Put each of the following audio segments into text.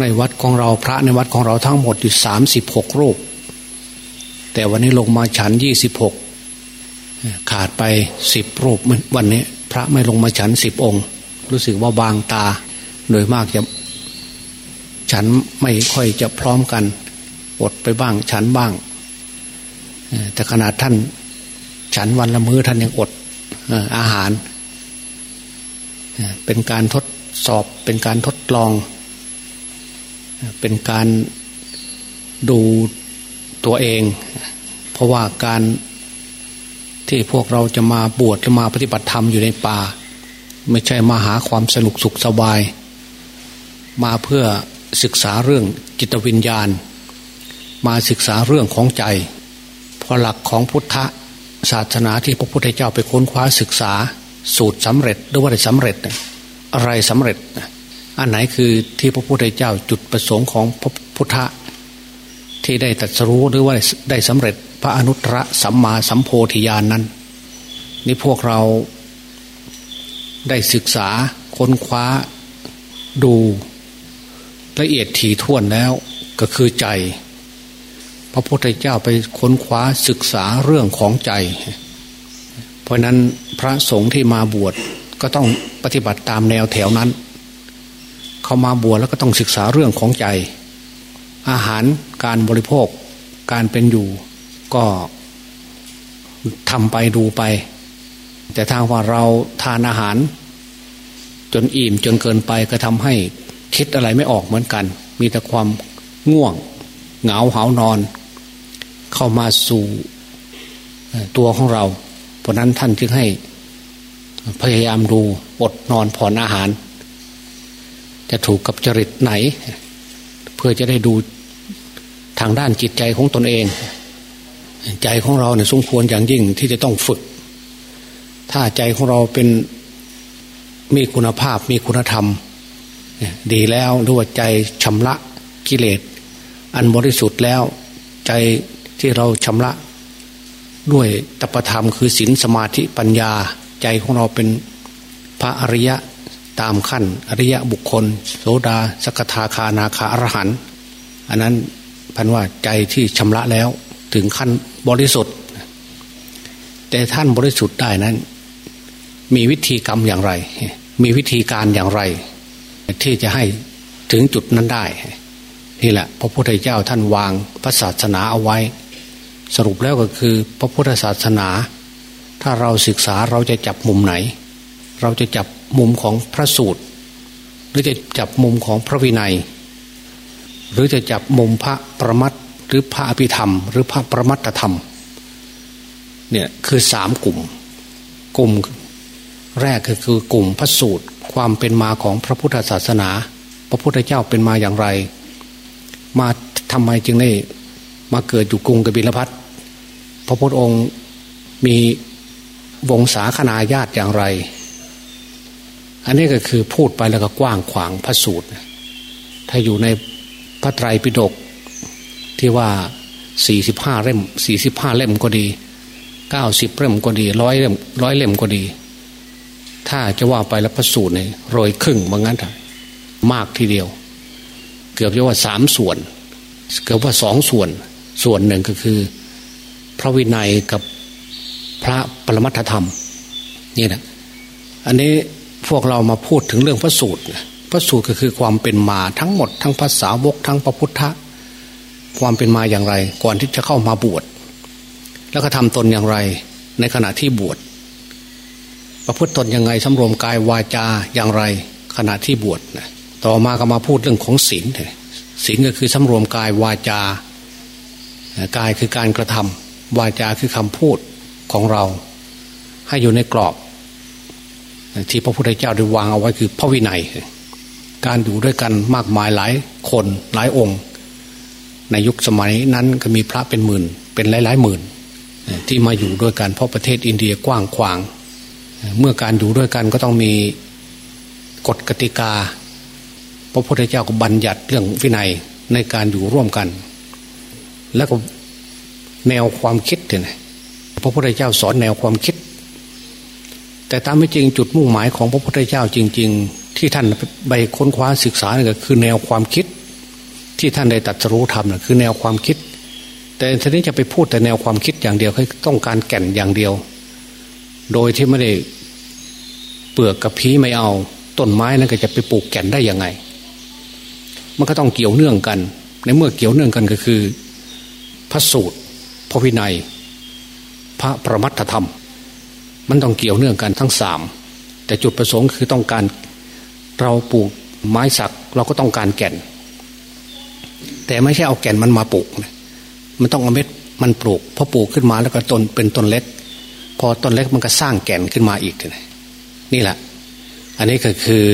ในวัดของเราพระในวัดของเราทั้งหมดอยู่สามสิบหกรูป แต่วันนี้ลงมาฉันยี่สิบหกขาดไปสิบรูปวันนี้ พระไม่ลงมาฉันสิบองค์ รู้สึกว่าบางตา โดยมากจะ ฉันไม่ค่อยจะพร้อมกันอดไปบ้าง ฉันบ้าง แต่ขนาดท่าน ฉันวันละมื้อท่านยังอดอาหาร เป็นการทดสอบเป็นการทดลอง เป็นการดูตัวเอง เพราะว่าการที่พวกเราจะมาบวชจะมาปฏิบัติธรรมอยู่ในป่า ไม่ใช่มาหาความสนุกสุขสบาย มาเพื่อศึกษาเรื่องจิตวิญญาณ มาศึกษาเรื่องของใจพอหลักของพุทธศาสนาที่พระพุทธเจ้าไปค้นคว้าศึกษาสูตรสำเร็จหรือว่าได้สำเร็จ อะไรสำเร็จ อันไหนคือที่พระพุทธเจ้าจุดประสงค์ของพระพุทธที่ได้ตรัสรู้หรือว่าได้สำเร็จพระอนุตตรสัมมาสัมโพธิญาณนนั้น นี่พวกเราได้ศึกษาค้นคว้าดูละเอียดถี่ถ้วนแล้วก็คือใจ พระพุทธเจ้าไปค้นคว้าศึกษาเรื่องของใจ เพราะนั้นพระสงฆ์ที่มาบวชก็ต้องปฏิบัติตามแนวแถวนั้น เขามาบวชแล้วก็ต้องศึกษาเรื่องของใจ อาหารการบริโภค การเป็นอยู่ก็ทำไปดูไป แต่ทางว่าเราทานอาหาร จนอิ่มจนเกินไปก็ทำให้คิดอะไรไม่ออกเหมือนกัน มีแต่ความง่วง เหงาหานอน เข้ามาสู่ตัวของเรา เพราะนั้นท่านจึงให้พยายามดูอดนอนผ่อนอาหาร จะถูกกับจริตไหน เพื่อจะได้ดูทางด้านจิตใจของตนเอง ใจของเราเนี่ยสมควรอย่างยิ่งที่จะต้องฝึก ถ้าใจของเราเป็นมีคุณภาพมีคุณธรรม ดีแล้วด้วยใจชำระกิเลส อันบริสุทธิ์แล้วใจที่เราชำระ ด้วยตปธรรมคือศีลสมาธิปัญญา ใจของเราเป็นพระอริยะ ตามขั้นอริยะบุคคล โสดาสกทาคานาคาอรหันอันนั้นพันว่าใจที่ชำระแล้วถึงขั้นบริสุทธิ์ แต่ท่านบริสุทธิ์ได้นั้น มีวิธีกรรมอย่างไร มีวิธีการอย่างไร ที่จะให้ถึงจุดนั้นได้ นี่แหละ พระพุทธเจ้าท่านวางพระศาสนาเอาไว้ สรุปแล้วก็คือ พระพุทธศาสนา ถ้าเราศึกษาเราจะจับมุมไหน เราจะจับ มุมของพระสูตร หรือจะจับมุมของพระวินัย หรือจะจับมุมพระประมัตหรือพระอภิธรรม หรือพระประมัตธรรมเนี่ยคือสามกลุ่ม กลุ่มแรกก็คือกลุ่มพระสูตร ความเป็นมาของพระพุทธศาสนา พระพุทธเจ้าเป็นมาอย่างไร มาทำไมจึงได้มาเกิดอยู่กรุงกบิลพัทพระพุทธองค์มีวงศาคณาญาติอย่างไร อันนี้ก็คือพูดไปแล้วก็กว้างขวางพระสูตร ถ้าอยู่ในพระไตรปิฎกที่ว่าสี่สิบห้าเล่มสี่สิบห้าเล่มก็ดีเก้าสิบเล่มก็ดีร้อยเล่มร้อยเล่มก็ดี ถ้าจะว่าไปแล้วพระสูตรเนี่ยโรยครึ่งบางงั้นมากทีเดียว เกือบจะว่าสามส่วน เกือบว่าสองส่วน ส่วนหนึ่งก็คือ พระวินัยกับพระปรมัตธรรมนี่นะอันนี้ พวกเรามาพูดถึงเรื่องพระสูตร พระสูตรก็คือความเป็นมาทั้งหมด ทั้งภาษาวกทั้งพระพุทธ ความเป็นมาอย่างไร ก่อนที่จะเข้ามาบวช แล้วก็ทำตนอย่างไร ในขณะที่บวช ประพฤติตนยังไงสำรวมกายวาจาอย่างไร ขณะที่บวชต่อมาก็มาพูดเรื่องของศีลศีลก็คือสำรวมกายวาจากายคือการกระทำวาจาคือคำพูดของเรา ให้อยู่ในกรอบ ที่พระพุทธเจ้าได้วางเอาไว้คือพระวินัย การอยู่ด้วยกันมากมายหลายคนหลายองค์ ในยุคสมัยนั้นก็มีพระเป็นหมื่น เป็นหลายหลายหมื่น ที่มาอยู่ด้วยกันเพราะประเทศอินเดียกว้างขวาง เมื่อการอยู่ด้วยกันก็ต้องมีกฎกติกา พระพุทธเจ้าก็บัญญัติเรื่องวินัยในการอยู่ร่วมกัน แล้วก็แนวความคิดเนี่ยพระพุทธเจ้าสอนแนวความคิด แต่ตามไม่จริงจุดมุ่งหมายของพระพุทธเจ้าจริง ๆ ที่ท่านไปค้นคว้าศึกษาเนี่ยคือแนวความคิด ที่ท่านได้ตัดสู้ทำนะคือแนวความคิด แต่ทีนี้จะไปพูดแต่แนวความคิดอย่างเดียวให้ต้องการแก่นอย่างเดียว โดยที่ไม่ได้เปลือกกับพีไม่เอาต้นไม้นั้นก็จะไปปลูกแก่นได้ยังไง มันก็ต้องเกี่ยวเนื่องกัน ในเมื่อเกี่ยวเนื่องกันก็คือ พระสูตร พระวินัย พระประมัตธรรม มันต้องเกี่ยวเนื่องกันทั้งสามแต่จุดประสงค์คือต้องการเราปลูกไม้สักเราก็ต้องการแก่น แต่ไม่ใช่เอาแก่นมันมาปลูกนะมันต้องเอาเม็ดมันปลูกพอปลูกขึ้นมาแล้วก็ต้นเป็นต้นเล็ก พอต้นเล็กมันก็สร้างแก่นขึ้นมาอีกนี่แหละ อันนี้ก็คือ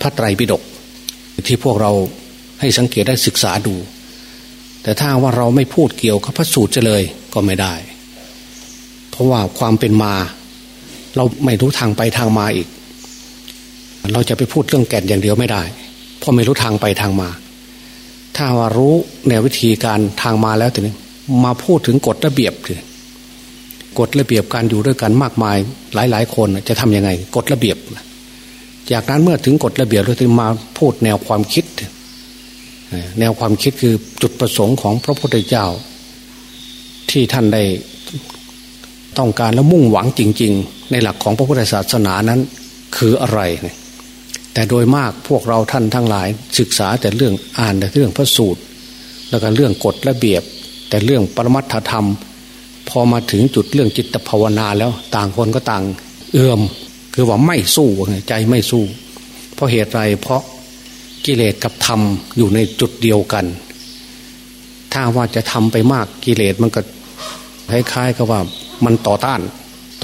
พระไตรปิฎกที่พวกเราให้สังเกตได้ศึกษาดู แต่ถ้าว่าเราไม่พูดเกี่ยวกับพระสูตรเลยก็ไม่ได้ ราะว่าความเป็นมา เราไม่รู้ทางไปทางมาอีก เราจะไปพูดเรื่องแก่นอย่างเดียวไม่ได้ เพราะไม่รู้ทางไปทางมา ถ้าว่ารู้แนววิธีการทางมาแล้วทีนี้มาพูดถึงกฎระเบียบคือกฎระเบียบการอยู่ด้วยกันมากมาย หลาย ๆ คนจะทํำยังไงกฎระเบียบ จากนั้นเมื่อถึงกฎระเบียบเราถึงมาพูดแนวความคิด แนวความคิดคือจุดประสงค์ของพระพุทธเจ้า ที่ท่านได้ ต้องการและมุ่งหวังจริง ๆ ในหลักของพระพุทธศาสนานั้นคืออะไร แต่โดยมากพวกเราท่านทั้งหลาย ศึกษาแต่เรื่องอ่านแต่เรื่องพระสูตร แล้วก็เรื่องกฎระเบียบ แต่เรื่องปรมัตถธรรม พอมาถึงจุดเรื่องจิตภาวนาแล้วต่างคนก็ต่างเอื้อม คือว่าไม่สู้ใจไม่สู้ เพราะเหตุไรเพราะกิเลสกับธรรมอยู่ในจุดเดียวกัน ถ้าว่าจะทำไปมากกิเลสมันก็คล้ายๆกับว่า มันต่อต้าน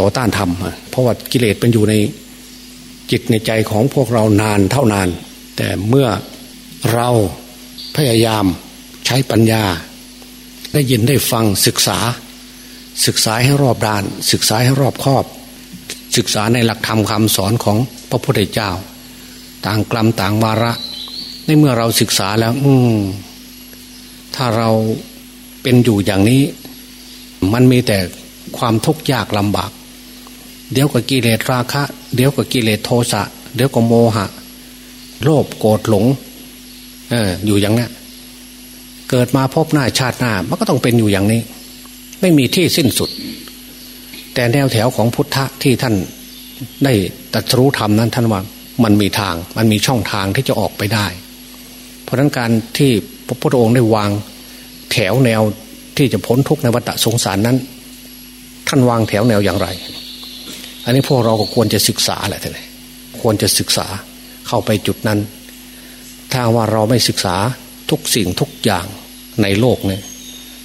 ต่อต้านธรรมเพราะว่ากิเลสเป็นอยู่ในจิตในใจของพวกเรานานเท่านาน แต่เมื่อเราพยายามใช้ปัญญา ได้ยินได้ฟังศึกษา ศึกษาให้รอบด้าน ศึกษาให้รอบครอบ ศึกษาในหลักธรรมคำสอนของพระพุทธเจ้า ต่างกลัมต่างวาระ ในเมื่อเราศึกษาแล้ว อืถ้าเราเป็นอยู่อย่างนี้ มันมีแต่ ความทุกข์ยากลำบาก เดี๋ยวก็กิเลสราคะ เดี๋ยวก็กิเลสโทสะ เดี๋ยวก็โมหะ โลภโกรธหลงเอออยู่อย่างนี้เกิดมาพบหน้าชาติหน้ามันก็ต้องเป็นอยู่อย่างนี้ ไม่มีที่สิ้นสุด แต่แนวแถวของพุทธะที่ท่านได้ตัดรู้ธรรมนั้นท่านว่ามันมีทาง มันมีช่องทางที่จะออกไปได้ เพราะนั้นการที่พระพุทธองค์ได้วางแถวแนวที่จะพ้นทุกข์ในวัฏสงสารนั้น ท่านวางแถวแนวอย่างไร อันนี้พวกเราก็ควรจะศึกษาแหละท่านควรจะศึกษาเข้าไปจุดนั้น ถ้าว่าเราไม่ศึกษาทุกสิ่งทุกอย่างในโลกเนี่ย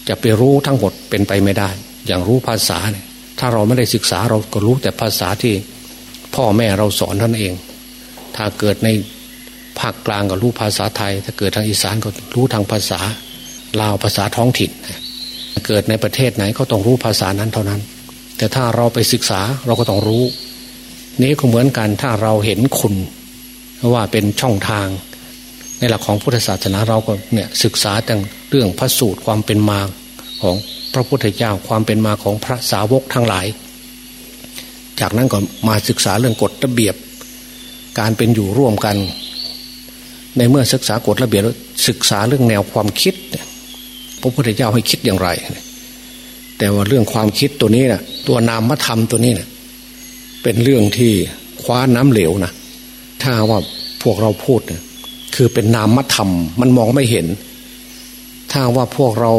จะไปรู้ทั้งหมดเป็นไปไม่ได้ อย่างรู้ภาษาเนี่ยถ้าเราไม่ได้ศึกษาเราก็รู้แต่ภาษาที่พ่อแม่เราสอนท่านเอง ถ้าเกิดในภาคกลางก็รู้ภาษาไทย ถ้าเกิดทางอีสานก็รู้ทางภาษาลาวภาษาท้องถิ่น เกิดในประเทศไหนก็ต้องรู้ภาษานั้นเท่านั้น แต่ถ้าเราไปศึกษาเราก็ต้องรู้ นี้ก็เหมือนกันถ้าเราเห็นคุณว่าเป็นช่องทาง ในหลักของพุทธศาสนาเราก็เนี่ยศึกษาแต่เรื่องพระสูตรความเป็นมาของพระพุทธเจ้าความเป็นมาของพระสาวกทั้งหลาย จากนั้นก็มาศึกษาเรื่องกฎระเบียบ การเป็นอยู่ร่วมกัน ในเมื่อศึกษากฎระเบียบศึกษาเรื่องแนวความคิด พระพุทธเจ้าให้คิดอย่างไร แต่ว่าเรื่องความคิดตัวนี้นะตัวนามธรรมตัวนี้นะเป็นเรื่องที่คว้าน้ำเหลวนะถ้าว่าพวกเราพูดนะคือเป็นนามธรรม มันมองไม่เห็น ถ้าว่าพวกเรา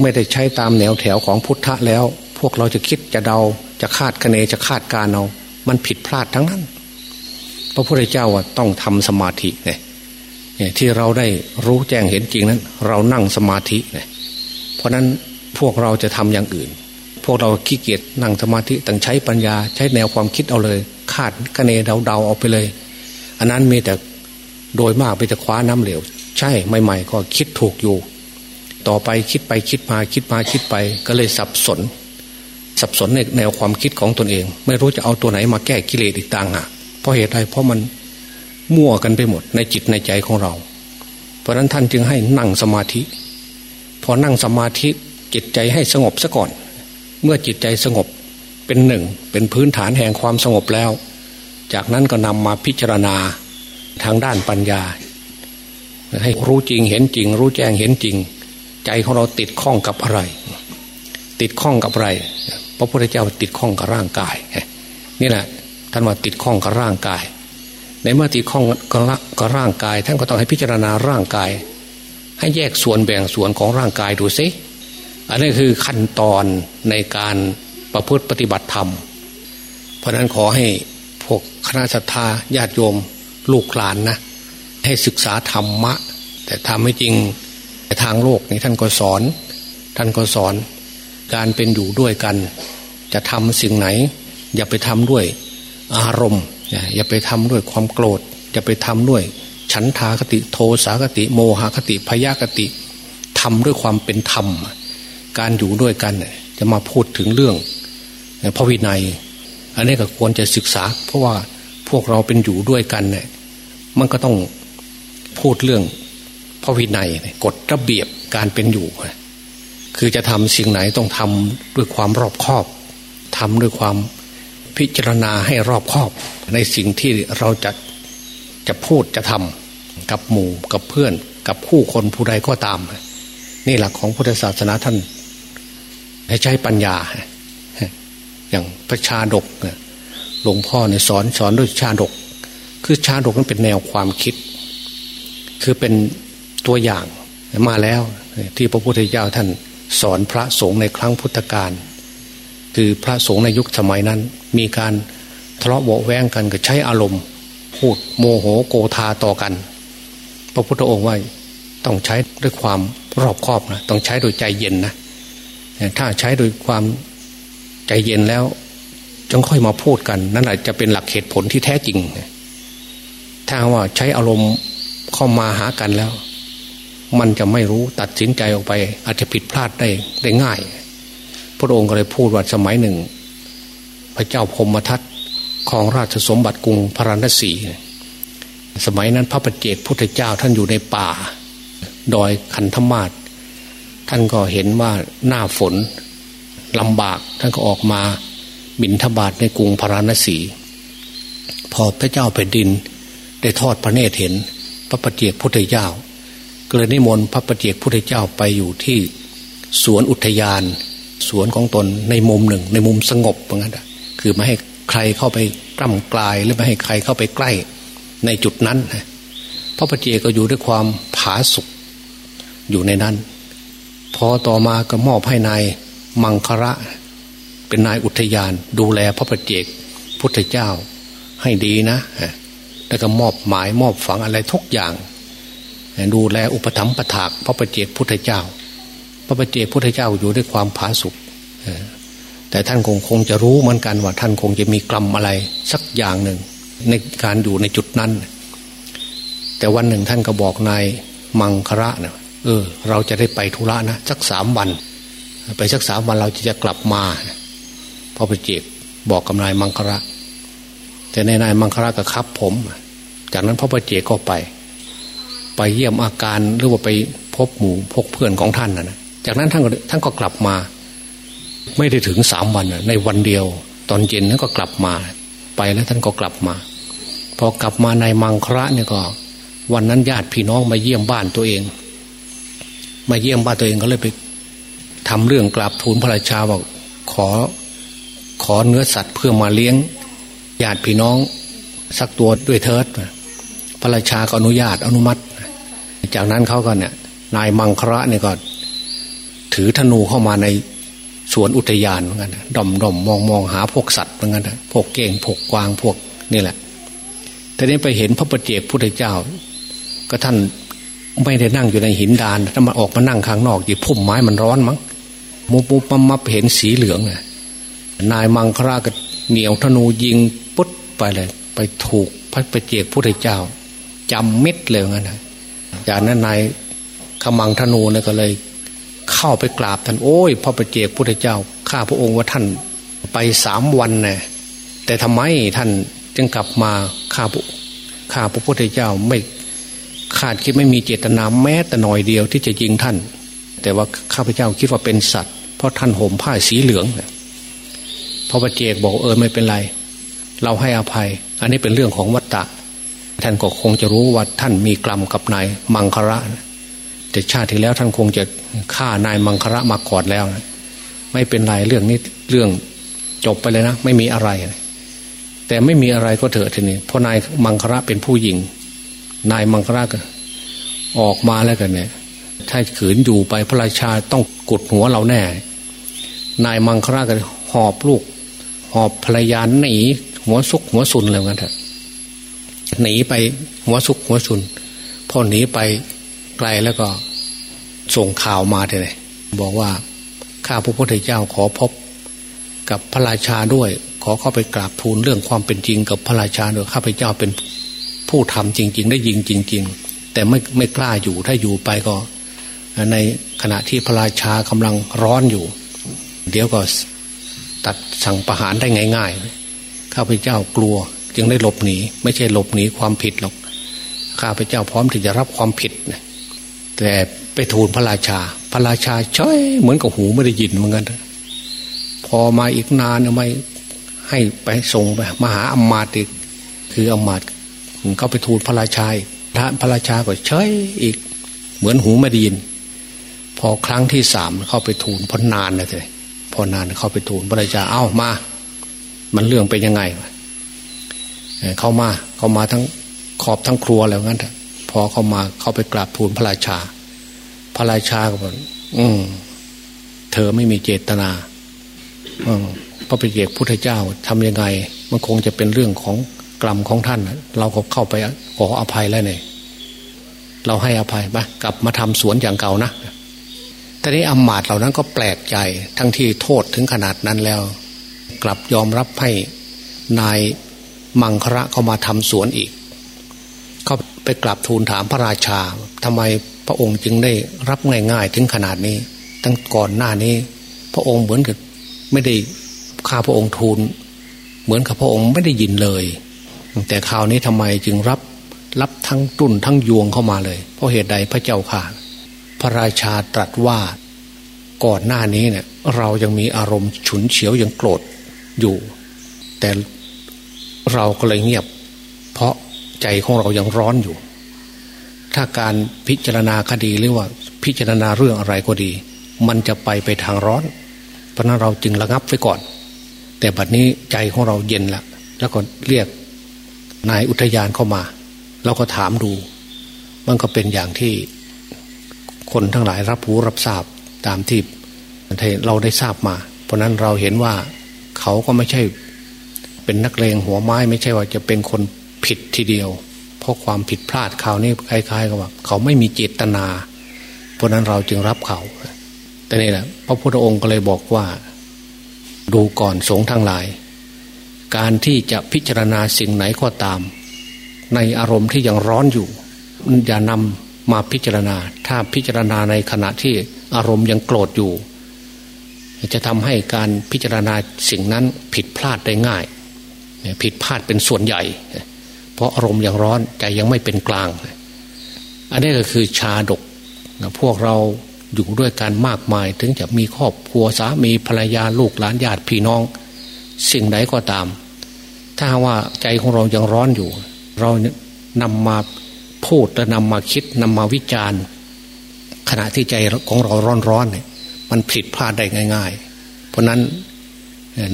ไม่ได้ใช้ตามแนวแถวของพุทธะแล้ว พวกเราจะคิดจะเดาจะคาดคะเนจะคาดการเอา มันผิดพลาดทั้งนั้น พระพุทธเจ้าว่าต้องทำสมาธิเนี่ยที่เราได้รู้แจ้งเห็นจริงนั้น เรานั่งสมาธิเนี่ย ราะนั้นพวกเราจะทำอย่างอื่น พวกเราขี้เกียจนั่งสมาธิต้องใช้ปัญญา ใช้แนวความคิดเอาเลย คาดคะเนเดาเดาเอาไปเลย อันนั้นมีแต่โดยมากไปจะคว้าน้ำเหลว ใช่ใหม่ๆ ก็คิดถูกอยู่ ต่อไปคิดไปคิดมาคิดมาคิดไป ก็เลยสับสน สับสนในแนวความคิดของตนเอง ไม่รู้จะเอาตัวไหนมาแก้กิเลสอีกต่างหากเพราะเหตุใดเพราะมันมั่วกันไปหมดในจิตในใจของเรา เพราะนั้นท่านจึงให้นั่งสมาธิ พอนั่งสมาธิจิตใจให้สงบซะก่อน เมื่อจิตใจสงบเป็นหนึ่ง เป็นพื้นฐานแห่งความสงบแล้ว จากนั้นก็นำมาพิจารณาทางด้านปัญญา ให้รู้จริงเห็นจริง รู้แจ้งเห็นจริง ใจของเราติดข้องกับอะไร ติดข้องกับอะไรพระพุทธเจ้าติดข้องกับร่างกายนี่แหละท่านว่าติดข้องกับร่างกาย ในเมื่อติดข้องกับร่างกาย ท่านก็ต้องให้พิจารณาร่างกาย ให้แยกส่วนแบ่งส่วนของร่างกายดูซิอันนี้คือขั้นตอนในการประพฤติปฏิบัติธรรม เพราะนั้นขอให้พวกคณะสัตยาญาติโยมลูกหลานนะ ให้ศึกษาธรรมะ แต่ทำให้จริงทางโลกนี่ท่านก็สอน ท่านก็สอน การเป็นอยู่ด้วยกัน จะทำสิ่งไหน อย่าไปทำด้วยอารมณ์ อย่าไปทำด้วยความโกรธ อย่าไปทำด้วย ฉันทาคติโทสาคติ โมหคติพยาคติทำด้วยความเป็นธรรม การอยู่ด้วยกันจะมาพูดถึงเรื่องพระวินัย อันนี้ก็ควรจะศึกษา เพราะว่าพวกเราเป็นอยู่ด้วยกันเนี่ยมันก็ต้องพูดเรื่องพระวินัยกฎระเบียบการเป็นอยู่ คือจะทำสิ่งไหนต้องทำด้วยความรอบคอบทำด้วยความพิจารณาให้รอบคอบ ในสิ่งที่เราจะจะพูดจะทำ กับหมู่กับเพื่อน กับคู่คนผู้ใดก็ตาม นี่หลักของพุทธศาสนาท่าน ให้ใช้ปัญญา อย่างพระชาดกหลวงพ่อเนี่ยสอนสอนด้วยชาดก คือชาดกนั้นเป็นแนวความคิด คือเป็นตัวอย่างมาแล้วที่พระพุทธเจ้าท่านสอนพระสงฆ์ในครั้งพุทธกาลคือพระสงฆ์ในยุคสมัยนั้น มีการทะเลาะเบาแวงกันก็ใช้อารมณ์ พูดโมโหโกธาต่อกัน พระพุทธองค์ว่าต้องใช้ด้วยความรอบคอบนะต้องใช้โดยใจเย็นนะถ้าใช้โดยความใจเย็นแล้วจึงค่อยมาพูดกัน นั่นแหละจะเป็นหลักเหตุผลที่แท้จริงถ้าว่าใช้อารมณ์เข้ามาหากันแล้ว มันจะไม่รู้ตัดสินใจออกไป อาจจะผิดพลาดได้ได้ง่าย พระองค์ก็เลยพูดว่าสมัยหนึ่ง พระเจ้าพมทัตของราชสมบัติกรุงพระนศี สมัยนั้นพระปเจกพุทธเจ้าท่านอยู่ในป่า ดอยคันธมาศท่านก็เห็นว่าหน้าฝนลำบาก ท่านก็ออกมาบินทบาทในกรุงพระนศีพอพระเจ้าแผ่นดิน ได้ทอดพระเนตรเห็น พระปเจกพุทธเจ้าก็เลยนิมนต์พระปฏิเจกพุทธเจ้าไปอยู่ที่สวนอุทยาน สวนของตนในมุมหนึ่ง ในมุมสงบเหมือนกันคือไม่ให้ใครเข้าไปกล้ำกลายหรือไม่ให้ใครเข้าไปใกล้ ในจุดนั้นพระปฏิเจก็อยู่ด้วยความผาสุกอยู่ในนั้น พอต่อมาก็มอบให้นายมังคระ เป็นนายอุทยาน ดูแลพระปฏิเจกพุทธเจ้าให้ดีนะแล้วก็มอบหมายมอบฝังอะไรทุกอย่าง ดูแลอุปถัมภ์ประถากพระประเจกพุทธเจ้า พระประเจกพุทธเจ้าอยู่ด้วยความผาสุกแต่ท่านคงคงจะรู้เหมือนกันว่าท่านคงจะมีกรรมอะไรสักอย่างหนึ่ง ในการอยู่ในจุดนั้น แต่วันหนึ่งท่านก็บอกนายมังคระเนะเออ เราจะได้ไปธุระนะสักสามวัน ไปสักสามวันเราจะจะกลับมาพระประเจกบอกกับนายมังคระ แต่ในนายมังคระก็ครับผม จากนั้นพระประเจกก็ไป ไปเยี่ยมอาการหรือว่าไปพบหมู่พกเพื่อนของท่านนะจากนั้นท่านก็ท่านก็กลับมา ไม่ได้ถึงสามวันในวันเดียว ตอนเย็นท่านก็กลับมา ไปแล้วท่านก็กลับมา พอกลับมาในมังคระเนี่ยก็ วันนั้นญาติพี่น้องมาเยี่ยมบ้านตัวเอง มาเยี่ยมบ้านตัวเองก็เลยไปทำเรื่องกราบทูลพระราชาบอกขอ ขอเนื้อสัตว์เพื่อมาเลี้ยงญาติพี่น้องสักตัวด้วยเทิดพระราชาก็อนุญาตอนุมัติ จากนั้นเขาก็เนี่ย นายมังคระเนี่ยก็ ถือธนูเข้ามาใน สวนอุทยานเหมือนกันดอมดอมมองมองหาพวกสัตว์เหมือนกันพวกเก่งพวกกวางพวกนี่แหละแต่นี้ไปเห็นพระประเจกพุทธเจ้า ก็ท่านไม่ได้นั่งอยู่ในหินดานถ้ามาออกมานั่งข้างนอกอยู่พุ่มไม้มันร้อนมั้งมุบมุบมัมับเห็นสีเหลืองน่ะนายมังคราก็เหนียวธนูยิงปุ๊บไปเลย ไปถูกพระประเจกพุทธเจ้าจำเม็ดเลยงั้นนะจากนั้นนายขมังธนูเนี่ยก็เลย เข้าไปกราบท่านโอ้ยพระประเจกพุทธเจ้าข้าพระองค์ว่าท่านไปสามวันแน่แต่ทำไมท่านจึงกลับมาข้าพระข้าพระพุทธเจ้าไม่ขาดคิดไม่มีเจตนาแม้แต่หน่อยเดียวที่จะยิงท่าน แต่ว่าข้าพเจ้าคิดว่าเป็นสัตว์ เพราะท่านห่มผ้าสีเหลืองพระประเจกบอกเออไม่เป็นไร เราให้อภัย อันนี้เป็นเรื่องของวัตตะท่านก็คงจะรู้ว่าท่านมีกรรมกับนายมังคระ แต่ชาติที่แล้วท่านคงจะฆ่านายมังคระมาก่อนแล้วไม่เป็นไรเรื่องนี้เรื่องจบไปเลยนะ ไม่มีอะไร แต่ไม่มีอะไรก็เถอะทีนี้เพราะนายมังคระเป็นผู้หญิง นายมังคระก็ออกมาแล้วกันเนี่ย ถ้าขืนอยู่ไปพระราชาต้องกดหัวเราแน่ นายมังคระก็หอบลูก หอบภรรยาหนีหัวซุกหัวซุนเลยกันเถอะหนีไปหัวซุกหัวซุนพอหนีไป ไกลแล้วก็ส่งข่าวมาเลยบอกว่าข้าพระพุทธเจ้าขอพบกับพระราชาด้วย ขอเข้าไปกราบทูลเรื่องความเป็นจริงกับพระราชาด้วยข้าพเจ้าเป็นผู้ทำจริง ๆ ได้ยิงจริง ๆ แต่ไม่ไม่กล้าอยู่ถ้าอยู่ไปก็ ในขณะที่พระราชากำลังร้อนอยู่ เดี๋ยวก็ตัดสั่งประหารได้ง่าย ๆ ข้าพเจ้ากลัวจึงได้หลบหนี ไม่ใช่หลบหนีความผิดหรอกข้าพเจ้าพร้อมที่จะรับความผิด แต่ไปทูลพระราชา พระราชาช่อยเหมือนกับหูไม่ได้ยินเหมือนกันพอมาอีกนานทำไมให้ไปส่งไปมาหาอมมาตอีกคืออมมาตเขาไปทูลพระราชาพระพระราชาก็เฉยอีก เหมือนหูไม่ได้ยิน พอครั้งที่สามเข้าไปทูลพอนานเลยพอนานเข้าไปทูลพระราชาเอ้ามา มันเรื่องเป็นยังไงเข้ามาเข้ามาทั้งขอบทั้งครัวแล้วงั้นเถอะ พอเข้ามาเข้าไปกราบทูลพระราชา พระราชาก็บอกอืมเธอไม่มีเจตนาพระปิเกพุทธเจ้าทำยังไง มันคงจะเป็นเรื่องของกรรมของท่าน เราก็เข้าไปขออภัยแล้วเนี่ยเราให้อภัยปะกลับมาทำสวนอย่างเก่านะแต่นี้อมมาตย์เหล่านั้นก็แปลกใจทั้งที่โทษถึงขนาดนั้นแล้ว กลับยอมรับให้นายมังคระเข้ามาทำสวนอีก ไปกลับทูลถามพระราชาทำไมพระองค์จึงได้รับง่ายๆ ถึงขนาดนี้ ตั้งก่อนหน้านี้ พระองค์เหมือนกับไม่ได้ข้าพระองค์ทูล เหมือนกับพระองค์ไม่ได้ยินเลย แต่คราวนี้ทำไมจึงรับรับทั้งตุนทั้งยวงเข้ามาเลย เพราะเหตุใดพระเจ้าข่าพระราชาตรัสว่าก่อนหน้านี้เนี่ย เรายังมีอารมณ์ฉุนเฉียวยังโกรธอยู่ แต่เราก็เลยเงียบ เพราะ ใจของเรายังร้อนอยู่ ถ้าการพิจารณาคดีหรือว่าพิจารณาเรื่องอะไรก็ดี มันจะไปไปทางร้อน เพราะนั้นเราจึงระงับไว้ก่อน แต่บัดนี้ใจของเราเย็นละแล้วก็เรียกนายอุทยานเข้ามา เราก็ถามดู มันก็เป็นอย่างที่คนทั้งหลายรับรู้รับทราบตามที่เราได้ทราบมา เพราะนั้นเราเห็นว่าเขาก็ไม่ใช่เป็นนักเลงหัวไม้ไม่ใช่ว่าจะเป็นคน ผิดทีเดียว เพราะความผิดพลาดข่าวนี้คล้ายๆกับว่า เขาไม่มีเจตนา เพราะนั้นเราจึงรับเขา แต่นี่แหละพระพุทธองค์ก็เลยบอกว่า ดูก่อนสงทั้งหลาย การที่จะพิจารณาสิ่งไหนก็ตาม ในอารมณ์ที่ยังร้อนอยู่ อย่านำมาพิจารณา ถ้าพิจารณาในขณะที่อารมณ์ยังโกรธอยู่ จะทำให้การพิจารณาสิ่งนั้นผิดพลาดได้ง่ายผิดพลาดเป็นส่วนใหญ่ เพราะอารมณ์ยังร้อนใจยังไม่เป็นกลาง อันนี้ก็คือชาดกพวกเราอยู่ด้วยกันมากมาย ถึงจะมีครอบครัวสามีภรรยาลูกหลานญาติพี่น้อง สิ่งใดก็ตาม ถ้าว่าใจของเรายังร้อนอยู่ เรานำมาพูดและนำมาคิดนำมาวิจารณ์ ขณะที่ใจของเราร้อนๆเนี่ยมันผิดพลาดได้ง่าย ๆ เพราะนั้น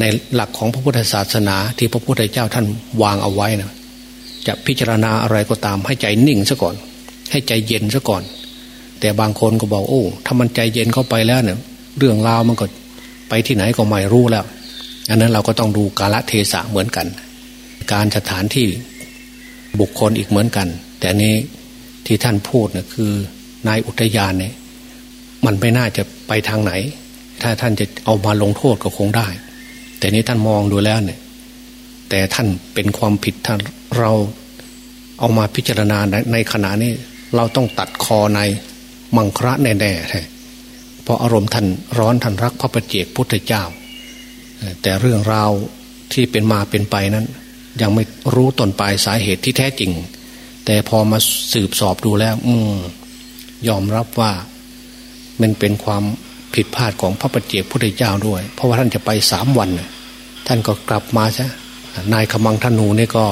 ในหลักของพระพุทธศาสนาที่พระพุทธเจ้าท่านวางเอาไว้นะ จะพิจารณาอะไรก็ตาม ให้ใจนิ่งซะก่อน ให้ใจเย็นซะก่อน แต่บางคนก็บอกโอ้ถ้ามันใจเย็นเข้าไปแล้วเนี่ย เรื่องราวมันก็ไปที่ไหนก็ไม่รู้แล้วอันนั้นเราก็ต้องดูกาลเทศะเหมือนกัน การสถานที่บุคคลอีกเหมือนกัน แต่นี้ที่ท่านพูดเนี่ยคือนายอุทยานเนี่ย มันไม่น่าจะไปทางไหน ถ้าท่านจะเอามาลงโทษก็คงได้ แต่นี้ท่านมองดูแล้วเนี่ย แต่ท่านเป็นความผิดท่าน เราเอามาพิจารณาในขณะนี้ เราต้องตัดคอในมังคระแน่ๆเพราะอารมณ์ท่านร้อนท่านรักพระประเจกพุทธเจ้า แต่เรื่องราวที่เป็นมาเป็นไปนั้น ยังไม่รู้ต้นปลายสาเหตุที่แท้จริง แต่พอมาสืบสอบดูแล้ว อืยอมรับว่ามันเป็นความผิดพลาดของพระปฏิเจกพุทธเจ้าด้วย เพราะว่าท่านจะไปสามวัน ท่านก็กลับมาใช่นายขมังธนูนี่ก็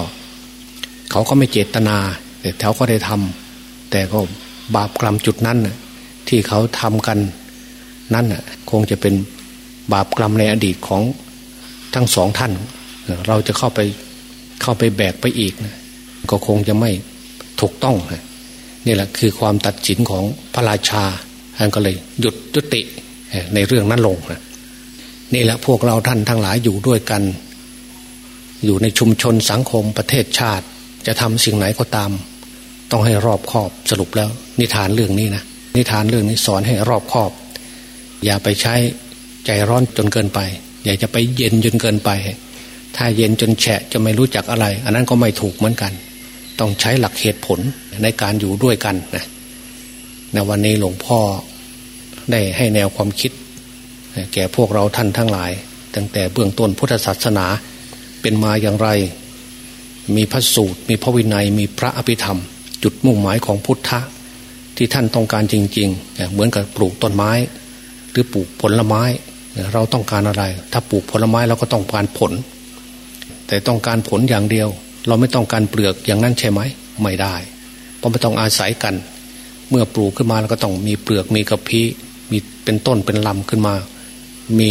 เขาก็ไม่เจตนา แต่เขาก็ได้ทำแต่ก็บาปกรรมจุดนั้นที่เขาทำกันนั่นคงจะเป็นบาปกรรมในอดีตของทั้งสองท่าน เราจะเข้าไปเข้าไปแบกไปอีกนะก็คงจะไม่ถูกต้องนะนี่แหละคือความตัดสินของพระราชาท่านก็เลยหยุดยุติในเรื่องนั้นลงนะนี่แหละพวกเราท่านทั้งหลายอยู่ด้วยกัน อยู่ในชุมชนสังคมประเทศชาติ จะทำสิ่งไหนก็ตาม ต้องให้รอบคอบสรุปแล้ว นิทานเรื่องนี้นะนิทานเรื่องนี้สอนให้รอบคอบ อย่าไปใช้ใจร้อนจนเกินไป อย่าจะไปเย็นจนเกินไป ถ้าเย็นจนแฉะจะไม่รู้จักอะไร อันนั้นก็ไม่ถูกเหมือนกัน ต้องใช้หลักเหตุผลในการอยู่ด้วยกันนะในวันนี้หลวงพ่อได้ให้แนวความคิด แก่พวกเราท่านทั้งหลาย ตั้งแต่เบื้องต้นพุทธศาสนาเป็นมาอย่างไร มีพระสูตร มีพระวินัย มีพระอภิธรรม จุดมุ่งหมายของพุทธะที่ท่านต้องการจริงๆ เหมือนกับปลูกต้นไม้ หรือปลูกผลไม้ เราต้องการอะไร ถ้าปลูกผลไม้เราก็ต้องการผล แต่ต้องการผลอย่างเดียว เราไม่ต้องการเปลือกอย่างนั้นใช่ไหมไม่ได้ เพราะไม่ต้องอาศัยกัน เมื่อปลูกขึ้นมาเราก็ต้องมีเปลือกมีกระพี้มีเป็นต้นเป็นลำขึ้นมา มี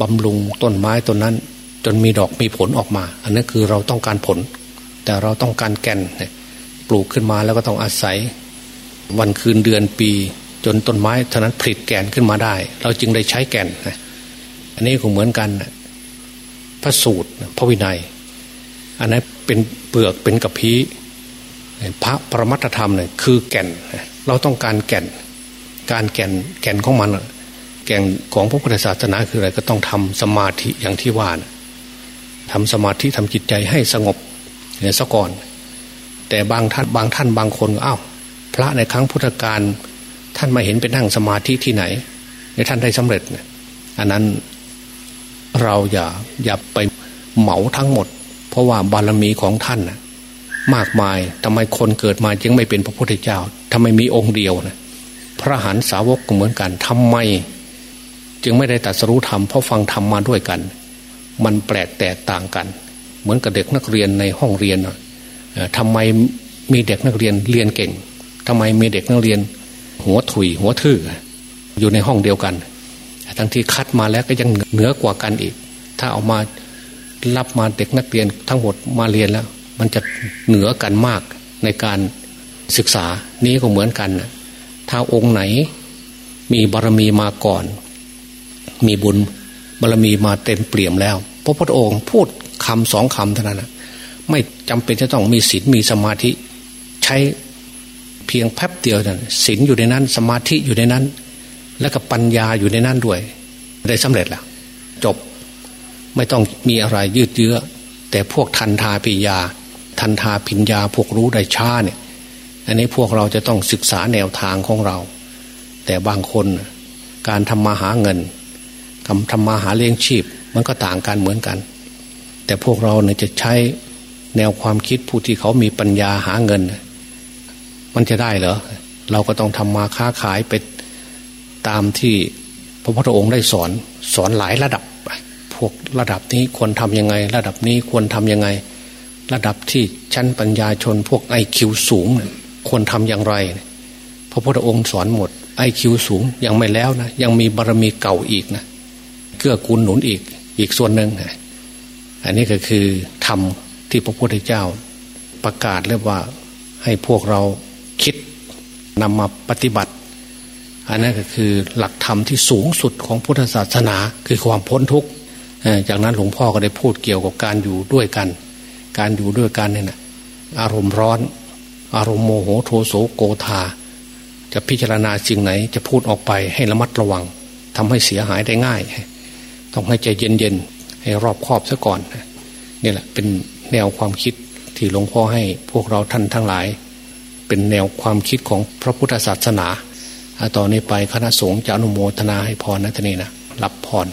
บำรุงต้นไม้ต้นนั้น จนมีดอกมีผลออกมา อันนั้นคือเราต้องการผล แต่เราต้องการแก่นปลูกขึ้นมาแล้วก็ต้องอาศัย วันคืนเดือนปี จนต้นไม้เท่านั้นผลิตแก่นขึ้นมาได้ เราจึงได้ใช้แก่นอันนี้ก็เหมือนกันพระสูตรพระวินัย อันนั้นเป็นเปลือกเป็นกระพี้พระประมัตธรรมเนี่ยคือแก่น เราต้องการแก่น การแก่นแก่นของมันแก่นของพระพุทธศาสนาคืออะไรก็ต้องทำสมาธิอย่างที่ว่านะ ทำสมาธิทำจิตใจให้สงบเนี่ยซะก่อน แต่บางท่านบางท่านบางคนอ้าวพระในครั้งพุทธกาลท่านมาเห็นเป็นนั่งสมาธิที่ไหนในท่านได้สำเร็จเนี่ยอันนั้นเราอย่าอย่าไปเหมาทั้งหมด เพราะว่าบารมีของท่านนะมากมายทำไมคนเกิดมาจึงไม่เป็นพระพุทธเจ้าทำไมมีองค์เดียวนะพระหันสาวกก็เหมือนกันทำไม จึงไม่ได้ตัดสรู้ธรรมเพราะฟังธรรมมาด้วยกัน มันแปลกแตกต่างกัน เหมือนกับเด็กนักเรียนในห้องเรียนทำไมมีเด็กนักเรียนเรียนเก่งทำไมมีเด็กนักเรียน หัวถุยหัวทื่ออยู่ในห้องเดียวกัน ทั้งที่คัดมาแล้วก็ยังเหนือกว่ากันอีก ถ้าเอามารับมาเด็กนักเรียนทั้งหมดมาเรียนแล้ว มันจะเหนือกันมากในการศึกษานี้ก็เหมือนกันถ้าองค์ไหนมีบารมีมาก่อน มีบุญบารมีมาเต็มเปี่ยมแล้ว พระพุทธองค์พูดคำสองคำเท่านั้นไม่จำเป็นจะต้องมีศีลมีสมาธิ ใช้เพียงแป๊บเดียวนั่นศีลอยู่ในนั้น สมาธิอยู่ในนั้น แล้วก็ปัญญาอยู่ในนั้นด้วย ได้สำเร็จแล้วจบไม่ต้องมีอะไรยืดเยื้อ แต่พวกทันทาปิยา ทันทาปิญญาพวกรู้ได้ช้าเนี่ย อันนี้พวกเราจะต้องศึกษาแนวทางของเรา แต่บางคนการทำมาหาเงินทำทำมาหาเลี้ยงชีพ มันก็ต่างกันเหมือนกัน แต่พวกเราเนี่ยจะใช้แนวความคิดผู้ที่เขามีปัญญาหาเงิน มันจะได้เหรอ เราก็ต้องทำมาค้าขายไปตามที่พระพุทธองค์ได้สอนสอนหลายระดับ พวกระดับนี้ควรทำยังไง ระดับนี้ควรทำยังไง ระดับที่ชั้นปัญญาชน พวกไอคิวสูง ควรทำอย่างไร พระพุทธองค์สอนหมดไอคิวสูงยังไม่แล้วนะยังมีบารมีเก่าอีกนะเกื้อกูลหนุนอีก อีกส่วนหนึ่งอันนี้ก็คือธรรมที่พระพุทธเจ้าประกาศเรียกว่าให้พวกเราคิดนำมาปฏิบัติ อันนั้นก็คือหลักธรรมที่สูงสุดของพุทธศาสนาคือความพ้นทุกข์จากนั้นหลวงพ่อก็ได้พูดเกี่ยวกับการอยู่ด้วยกัน การอยู่ด้วยกันเนี่ยนะอารมณ์ร้อน อารมณ์โมโหโทโสโกธา จะพิจารณาสิ่งไหนจะพูดออกไปให้ระมัดระวังทำให้เสียหายได้ง่าย ต้องให้ใจเย็นๆให้รอบคอบซะก่อนนี่แหละเป็นแนวความคิดที่หลวงพ่อให้พวกเราท่านทั้งหลาย เป็นแนวความคิดของพระพุทธศาสนาต่อนนี้ไปคณะสงฆ์จะอนุโมทนาให้พรนะท่านี้นะรับพร